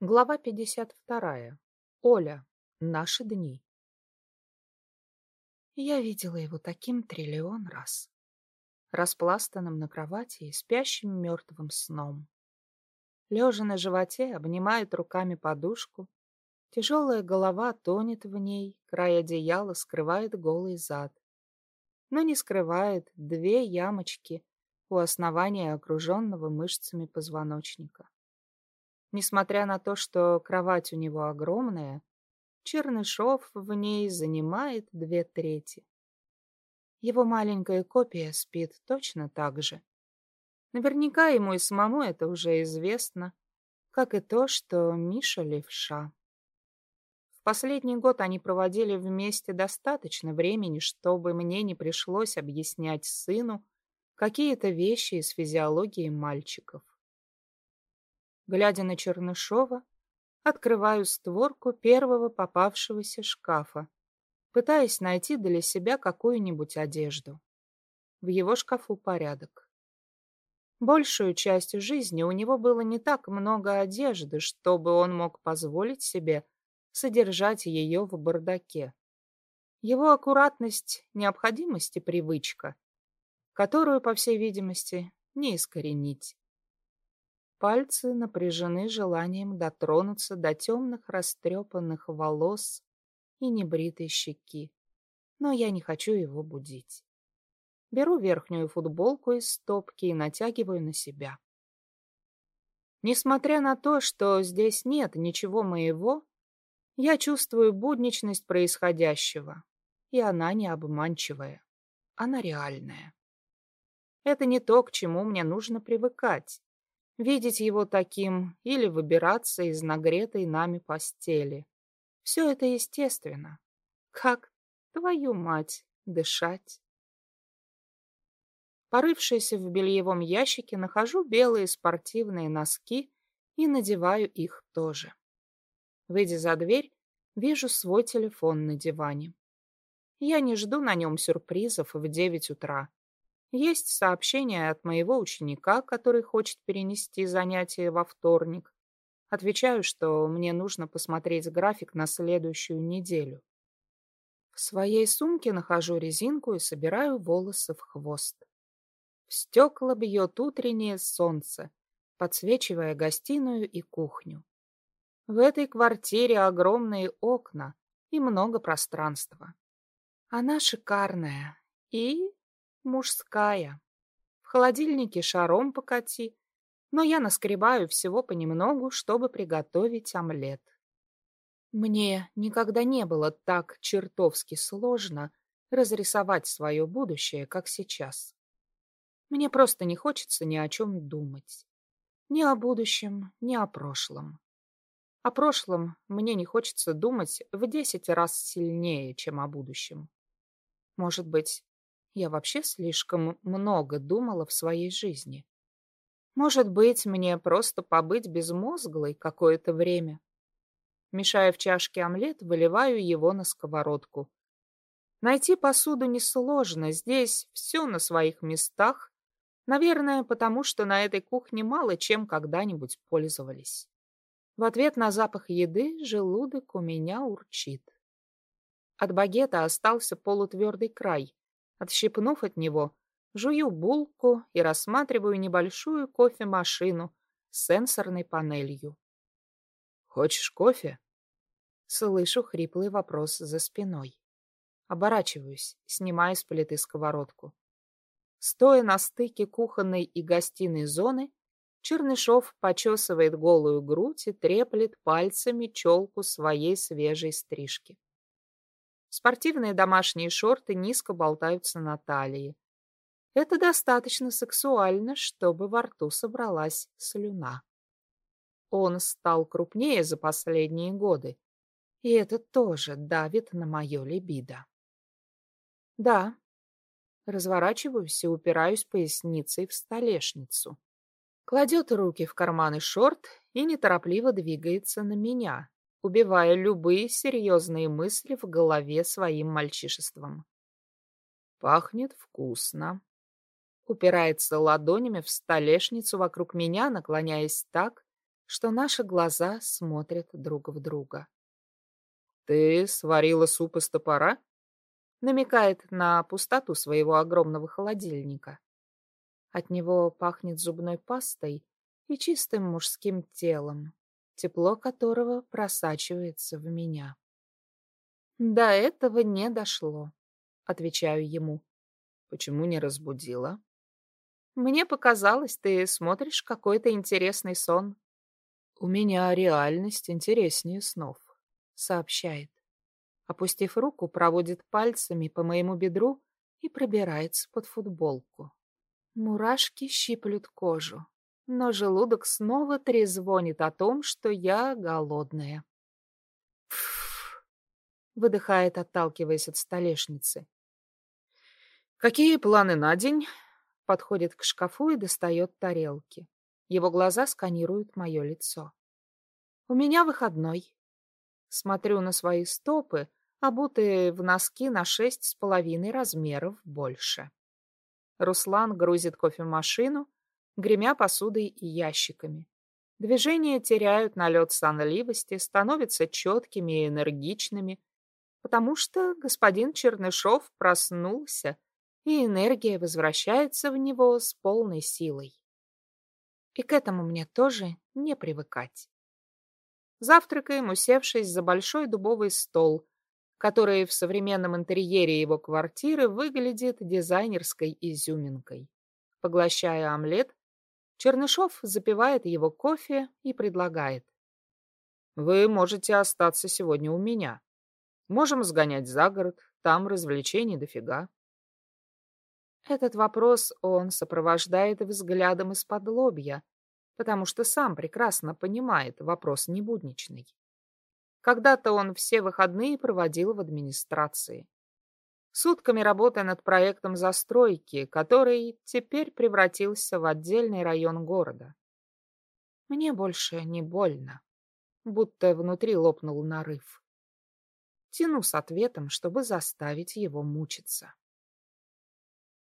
Глава 52. Оля. Наши дни. Я видела его таким триллион раз. Распластанным на кровати и спящим мертвым сном. Лежа на животе, обнимает руками подушку. Тяжелая голова тонет в ней, край одеяла скрывает голый зад. Но не скрывает две ямочки у основания окруженного мышцами позвоночника. Несмотря на то, что кровать у него огромная, Чернышов в ней занимает две трети. Его маленькая копия спит точно так же. Наверняка ему и самому это уже известно, как и то, что Миша левша. В последний год они проводили вместе достаточно времени, чтобы мне не пришлось объяснять сыну какие-то вещи из физиологии мальчиков. Глядя на Чернышова, открываю створку первого попавшегося шкафа, пытаясь найти для себя какую-нибудь одежду. В его шкафу порядок. Большую часть жизни у него было не так много одежды, чтобы он мог позволить себе содержать ее в бардаке. Его аккуратность — необходимость и привычка, которую, по всей видимости, не искоренить. Пальцы напряжены желанием дотронуться до темных растрепанных волос и небритой щеки. Но я не хочу его будить. Беру верхнюю футболку из стопки и натягиваю на себя. Несмотря на то, что здесь нет ничего моего, я чувствую будничность происходящего, и она не обманчивая, она реальная. Это не то, к чему мне нужно привыкать видеть его таким или выбираться из нагретой нами постели. Все это естественно. Как, твою мать, дышать? Порывшись в бельевом ящике, нахожу белые спортивные носки и надеваю их тоже. Выйдя за дверь, вижу свой телефон на диване. Я не жду на нем сюрпризов в девять утра. Есть сообщение от моего ученика, который хочет перенести занятия во вторник. Отвечаю, что мне нужно посмотреть график на следующую неделю. В своей сумке нахожу резинку и собираю волосы в хвост. В стекла бьет утреннее солнце, подсвечивая гостиную и кухню. В этой квартире огромные окна и много пространства. Она шикарная и мужская. В холодильнике шаром покати, но я наскребаю всего понемногу, чтобы приготовить омлет. Мне никогда не было так чертовски сложно разрисовать свое будущее, как сейчас. Мне просто не хочется ни о чем думать. Ни о будущем, ни о прошлом. О прошлом мне не хочется думать в десять раз сильнее, чем о будущем. Может быть, я вообще слишком много думала в своей жизни. Может быть, мне просто побыть безмозглой какое-то время. Мешая в чашке омлет, выливаю его на сковородку. Найти посуду несложно, здесь все на своих местах. Наверное, потому что на этой кухне мало чем когда-нибудь пользовались. В ответ на запах еды желудок у меня урчит. От багета остался полутвердый край. Отщипнув от него, жую булку и рассматриваю небольшую кофемашину с сенсорной панелью. «Хочешь кофе?» Слышу хриплый вопрос за спиной. Оборачиваюсь, снимая с плиты сковородку. Стоя на стыке кухонной и гостиной зоны, Чернышов почесывает голую грудь и треплет пальцами челку своей свежей стрижки. Спортивные домашние шорты низко болтаются на талии. Это достаточно сексуально, чтобы во рту собралась слюна. Он стал крупнее за последние годы, и это тоже давит на мое либидо. Да, разворачиваюсь и упираюсь поясницей в столешницу. Кладет руки в карманы шорт и неторопливо двигается на меня, убивая любые серьезные мысли в голове своим мальчишеством. Пахнет вкусно. Упирается ладонями в столешницу вокруг меня, наклоняясь так, что наши глаза смотрят друг в друга. «Ты сварила суп из топора?» намекает на пустоту своего огромного холодильника. От него пахнет зубной пастой и чистым мужским телом, тепло которого просачивается в меня. До этого не дошло, отвечаю ему. Почему не разбудила? Мне показалось, ты смотришь какой-то интересный сон. У меня реальность интереснее снов, сообщает. Опустив руку, проводит пальцами по моему бедру и пробирается под футболку. Мурашки щиплют кожу, но желудок снова трезвонит о том, что я голодная. Пф, выдыхает, отталкиваясь от столешницы. Какие планы на день? Подходит к шкафу и достает тарелки. Его глаза сканируют мое лицо. У меня выходной. Смотрю на свои стопы, обутые в носки на шесть с половиной размеров больше. Руслан грузит кофемашину, гремя посудой и ящиками. Движения теряют налет сонливости, становятся четкими и энергичными, потому что господин Чернышов проснулся, и энергия возвращается в него с полной силой. И к этому мне тоже не привыкать. Завтракаем, усевшись за большой дубовый стол, который в современном интерьере его квартиры выглядит дизайнерской изюминкой. Поглощая омлет, Чернышов запивает его кофе и предлагает. «Вы можете остаться сегодня у меня. Можем сгонять за город, там развлечений дофига». Этот вопрос он сопровождает взглядом из-под лобья, потому что сам прекрасно понимает, вопрос не будничный. Когда-то он все выходные проводил в администрации. Сутками работая над проектом застройки, который теперь превратился в отдельный район города. Мне больше не больно, будто внутри лопнул нарыв. Тяну с ответом, чтобы заставить его мучиться.